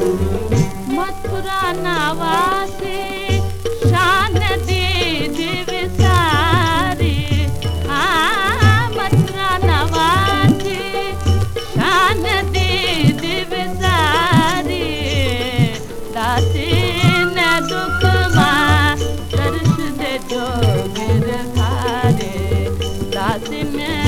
मथुरा नवासे शान मधुरा नवासि शानी आ मथुरा नवी शानदी दिवसारी दिन में